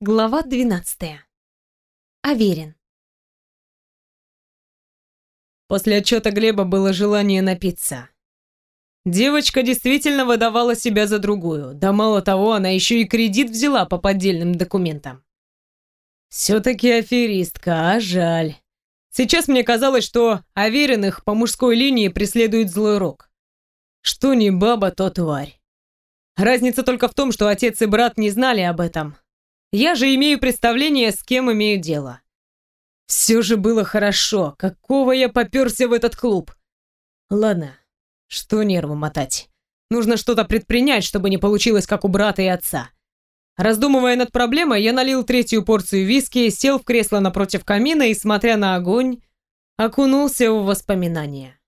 Глава 12. Аверин. После отчета Глеба было желание напиться. Девочка действительно выдавала себя за другую, да мало того, она еще и кредит взяла по поддельным документам. Все-таки аферистка, а жаль. Сейчас мне казалось, что Авериных по мужской линии преследует злой рок. Что не баба, то тварь. Разница только в том, что отец и брат не знали об этом, я же имею представление, с кем имею дело. Все же было хорошо. Какого я поперся в этот клуб? Ладно, что нервы мотать. Нужно что-то предпринять, чтобы не получилось, как у брата и отца. Раздумывая над проблемой, я налил третью порцию виски, сел в кресло напротив камина и, смотря на огонь, окунулся в воспоминания.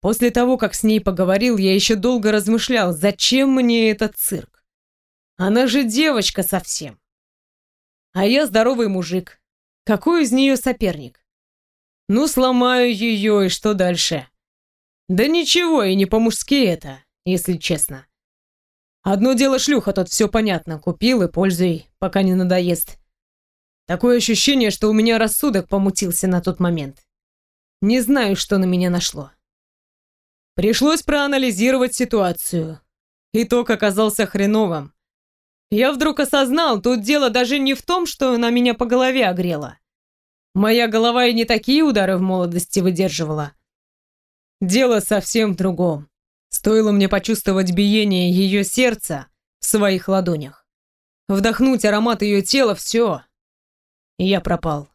После того, как с ней поговорил, я еще долго размышлял, зачем мне этот цирк. Она же девочка совсем. А я здоровый мужик. Какой из нее соперник? Ну, сломаю ее, и что дальше? Да ничего, и не по-мужски это, если честно. Одно дело шлюха, тут все понятно. Купил и пользуй, пока не надоест. Такое ощущение, что у меня рассудок помутился на тот момент. Не знаю, что на меня нашло. Пришлось проанализировать ситуацию. Итог оказался хреновым. Я вдруг осознал, тут дело даже не в том, что она меня по голове огрела. Моя голова и не такие удары в молодости выдерживала. Дело совсем в другом. Стоило мне почувствовать биение ее сердца в своих ладонях. Вдохнуть аромат ее тела, все. И я пропал.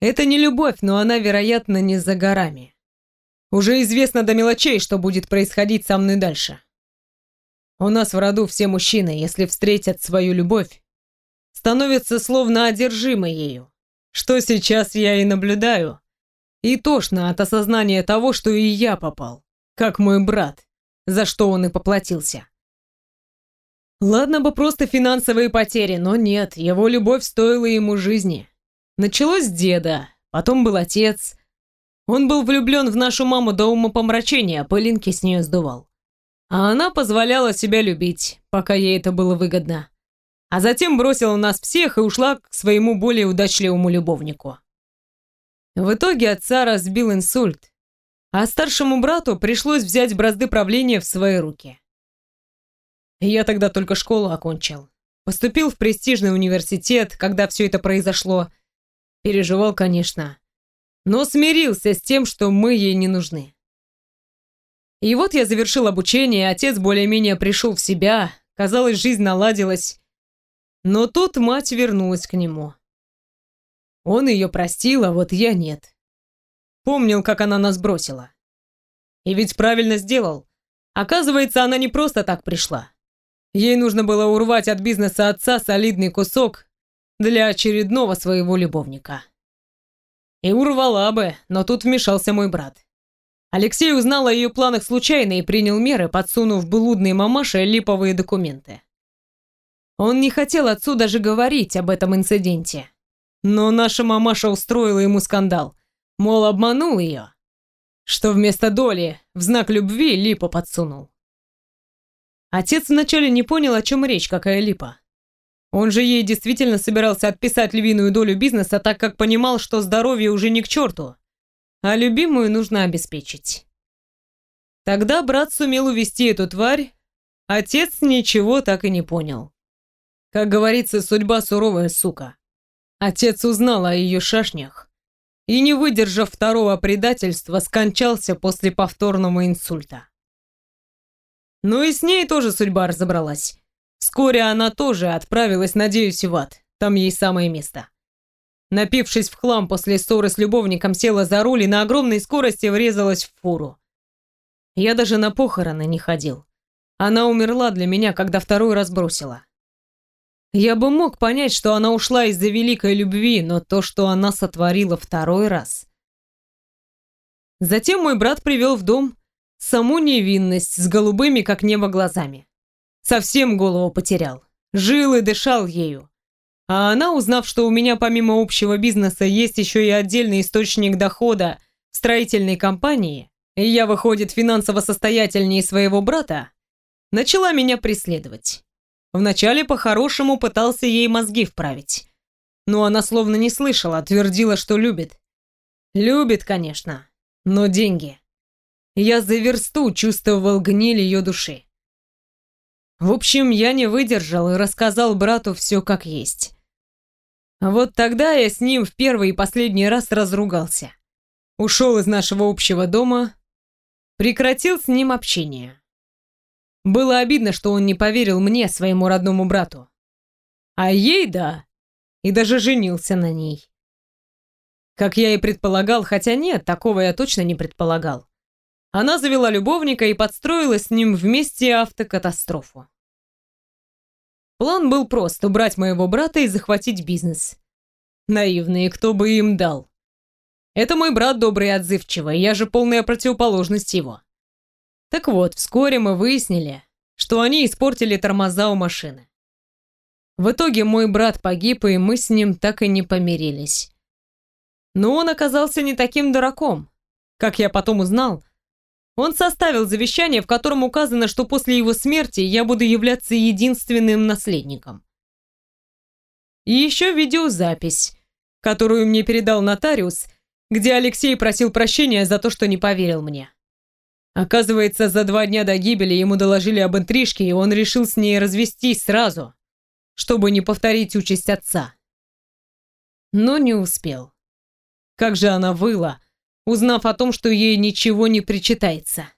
Это не любовь, но она, вероятно, не за горами. Уже известно до мелочей, что будет происходить со мной дальше. У нас в роду все мужчины, если встретят свою любовь, становятся словно одержимы ею, что сейчас я и наблюдаю. И тошно от осознания того, что и я попал, как мой брат, за что он и поплатился. Ладно бы просто финансовые потери, но нет, его любовь стоила ему жизни. Началось с деда, потом был отец. Он был влюблен в нашу маму до умопомрачения, пылинки с нее сдувал. А она позволяла себя любить, пока ей это было выгодно. А затем бросила нас всех и ушла к своему более удачливому любовнику. В итоге отца разбил инсульт, а старшему брату пришлось взять бразды правления в свои руки. Я тогда только школу окончил. Поступил в престижный университет, когда все это произошло. Переживал, конечно. Но смирился с тем, что мы ей не нужны. И вот я завершил обучение, отец более-менее пришел в себя, казалось, жизнь наладилась. Но тут мать вернулась к нему. Он ее простил, а вот я нет. Помнил, как она нас бросила. И ведь правильно сделал. Оказывается, она не просто так пришла. Ей нужно было урвать от бизнеса отца солидный кусок для очередного своего любовника. И урвала бы, но тут вмешался мой брат. Алексей узнал о ее планах случайно и принял меры, подсунув блудной мамаше липовые документы. Он не хотел отцу даже говорить об этом инциденте. Но наша мамаша устроила ему скандал, мол, обманул ее, что вместо доли в знак любви липу подсунул. Отец вначале не понял, о чем речь, какая липа. Он же ей действительно собирался отписать львиную долю бизнеса, так как понимал, что здоровье уже не к черту, а любимую нужно обеспечить. Тогда брат сумел увести эту тварь, отец ничего так и не понял. Как говорится, судьба суровая сука. Отец узнал о ее шашнях и, не выдержав второго предательства, скончался после повторного инсульта. Ну и с ней тоже судьба разобралась. Вскоре она тоже отправилась, надеюсь, в ад. Там ей самое место. Напившись в хлам после ссоры с любовником, села за руль и на огромной скорости врезалась в фуру. Я даже на похороны не ходил. Она умерла для меня, когда второй раз бросила. Я бы мог понять, что она ушла из-за великой любви, но то, что она сотворила второй раз... Затем мой брат привел в дом саму невинность с голубыми, как небо, глазами. Совсем голову потерял. Жил и дышал ею. А она, узнав, что у меня помимо общего бизнеса есть еще и отдельный источник дохода в строительной компании, и я, выходит, финансово состоятельнее своего брата, начала меня преследовать. Вначале по-хорошему пытался ей мозги вправить. Но она словно не слышала, твердила, что любит. Любит, конечно, но деньги. Я за версту чувствовал гниль ее души. В общем, я не выдержал и рассказал брату все как есть. Вот тогда я с ним в первый и последний раз разругался. Ушел из нашего общего дома, прекратил с ним общение. Было обидно, что он не поверил мне, своему родному брату. А ей да, и даже женился на ней. Как я и предполагал, хотя нет, такого я точно не предполагал. Она завела любовника и подстроила с ним вместе автокатастрофу. План был прост – убрать моего брата и захватить бизнес. Наивные, кто бы им дал. Это мой брат добрый и отзывчивый, я же полная противоположность его. Так вот, вскоре мы выяснили, что они испортили тормоза у машины. В итоге мой брат погиб, и мы с ним так и не помирились. Но он оказался не таким дураком. Как я потом узнал, он составил завещание, в котором указано, что после его смерти я буду являться единственным наследником. И еще видеозапись, которую мне передал нотариус, где Алексей просил прощения за то, что не поверил мне. Оказывается, за два дня до гибели ему доложили об интрижке, и он решил с ней развестись сразу, чтобы не повторить участь отца. Но не успел. Как же она выла, узнав о том, что ей ничего не причитается.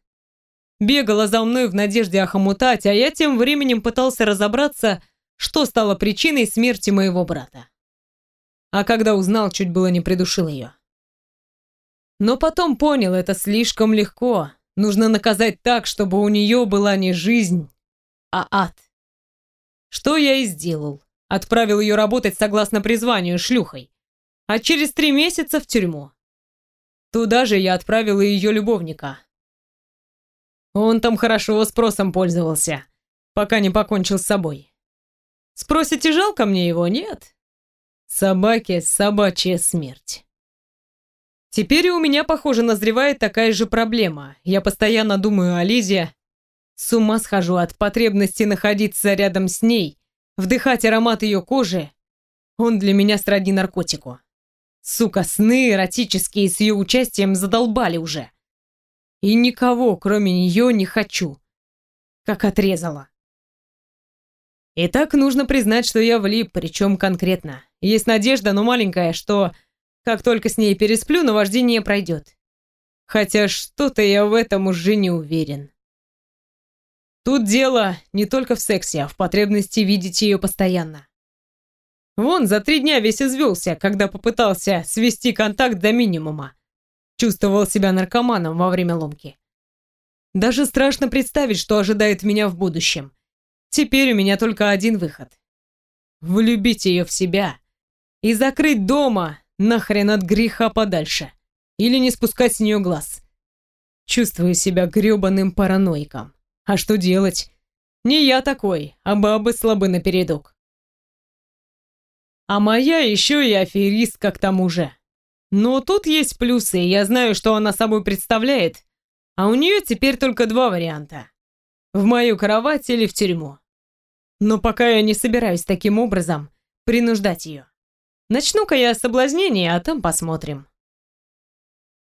Бегала за мной в надежде охомутать, а я тем временем пытался разобраться, что стало причиной смерти моего брата. А когда узнал, чуть было не придушил ее. Но потом понял, это слишком легко. Нужно наказать так, чтобы у нее была не жизнь, а ад. Что я и сделал. Отправил ее работать согласно призванию шлюхой. А через три месяца в тюрьму. Туда же я отправил и ее любовника. Он там хорошо спросом пользовался, пока не покончил с собой. Спросите, жалко мне его? Нет. Собаке собачья смерть. Теперь и у меня, похоже, назревает такая же проблема. Я постоянно думаю о Лизе. С ума схожу от потребности находиться рядом с ней, вдыхать аромат ее кожи. Он для меня сродни наркотику. Сука, сны эротические с ее участием задолбали уже. И никого, кроме нее, не хочу. Как отрезала. Итак, нужно признать, что я влип, причем конкретно. Есть надежда, но маленькая, что как только с ней пересплю, наваждение пройдет. Хотя что-то я в этом уже не уверен. Тут дело не только в сексе, а в потребности видеть ее постоянно. Вон, за три дня весь извелся, когда попытался свести контакт до минимума. Чувствовал себя наркоманом во время ломки. Даже страшно представить, что ожидает меня в будущем. Теперь у меня только один выход. Влюбить ее в себя и закрыть дома нахрен от греха подальше. Или не спускать с нее глаз. Чувствую себя грёбаным параноиком. А что делать? Не я такой, а бабы слабы напередок. А моя еще и аферистка к тому же. Но тут есть плюсы, я знаю, что она собой представляет, а у нее теперь только два варианта. В мою кровать или в тюрьму. Но пока я не собираюсь таким образом принуждать ее. Начну-ка я с соблазнения, а там посмотрим.